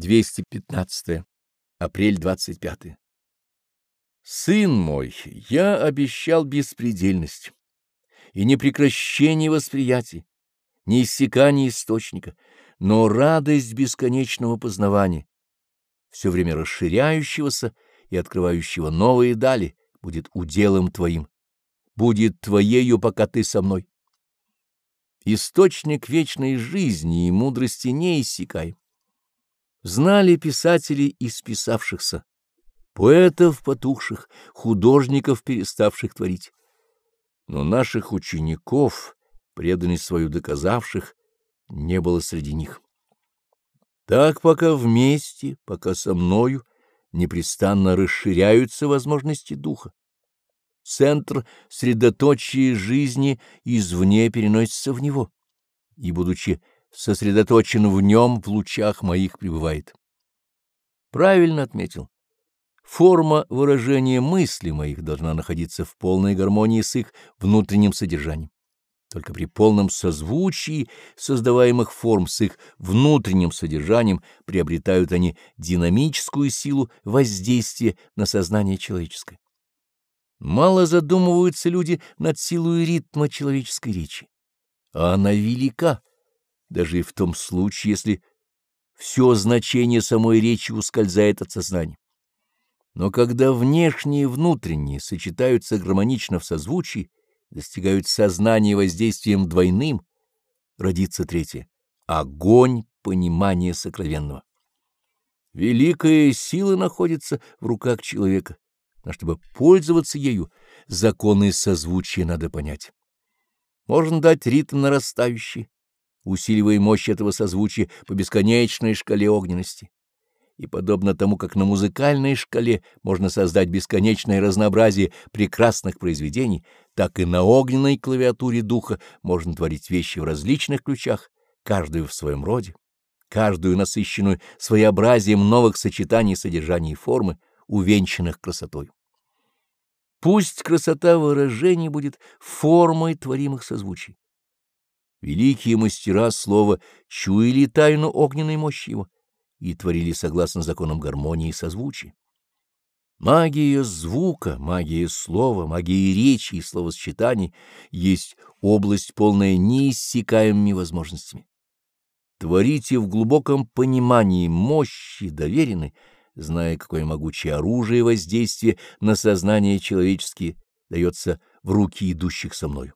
215. Апрель 25. Сын мой, я обещал беспредельность и непрекращение восприятий, неиссякание источника, но радость бесконечного познавания, все время расширяющегося и открывающего новые дали, будет уделом твоим, будет твоею, пока ты со мной. Источник вечной жизни и мудрости не иссякаем. Знали писатели из писавшихся, поэтов потухших, художников, переставших творить. Но наших учеников, преданность свою доказавших, не было среди них. Так пока вместе, пока со мною, непрестанно расширяются возможности духа. Центр средоточия жизни извне переносится в него, и, будучи сосредоточен в нем, в лучах моих пребывает. Правильно отметил. Форма выражения мысли моих должна находиться в полной гармонии с их внутренним содержанием. Только при полном созвучии создаваемых форм с их внутренним содержанием приобретают они динамическую силу воздействия на сознание человеческое. Мало задумываются люди над силой ритма человеческой речи, а она велика даже и в том случае, если все значение самой речи ускользает от сознания. Но когда внешние и внутренние сочетаются гармонично в созвучии, достигают сознания воздействием двойным, родится третье — огонь понимания сокровенного. Великая сила находится в руках человека, но чтобы пользоваться ею, законы созвучия надо понять. Можно дать ритм нарастающий, усиливая мощь этого созвучия по бесконечной шкале огненности. И подобно тому, как на музыкальной шкале можно создать бесконечное разнообразие прекрасных произведений, так и на огненной клавиатуре духа можно творить вещи в различных ключах, каждую в своем роде, каждую насыщенную своеобразием новых сочетаний содержаний и формы, увенчанных красотой. Пусть красота выражений будет формой творимых созвучий. Великие мастера слова чуяли тайну огненной мощи его и творили согласно законам гармонии и созвучия. Магия звука, магия слова, магия речи и словосчитаний есть область, полная неиссякаемыми возможностями. Творите в глубоком понимании мощи доверенной, зная, какое могучее оружие воздействие на сознание человеческие дается в руки идущих со мною.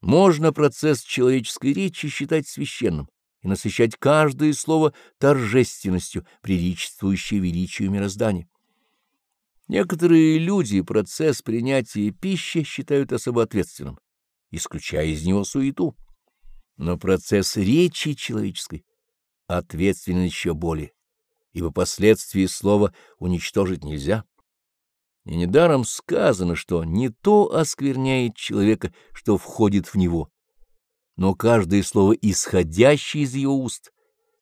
Можно процесс человеческой речи считать священным и насыщать каждое слово торжественностью, приличествующей величию мироздания. Некоторые люди процесс принятия пищи считают особо ответственным, исключая из него суету. Но процесс речи человеческой ответственен еще более, ибо последствия слова уничтожить нельзя. И недаром сказано, что не то оскверняет человека, что входит в него, но каждое слово, исходящее из его уст,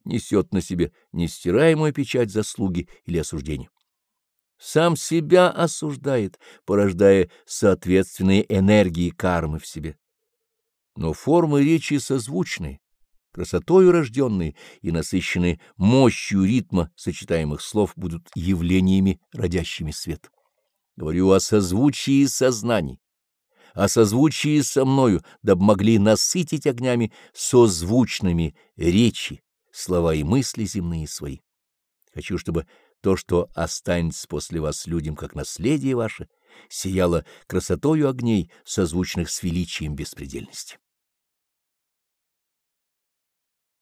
несет на себе нестираемую печать заслуги или осуждения. Сам себя осуждает, порождая соответственные энергии кармы в себе. Но формы речи созвучные, красотою рожденные и насыщенные мощью ритма сочетаемых слов будут явлениями, родящими свет. Говорю о созвучии сознаний, о созвучии со мною, дабы могли насытить огнями созвучными речи, слова и мысли земные свои. Хочу, чтобы то, что останется после вас людям как наследие ваше, сияло красотою огней, созвучных с величием беспредельности.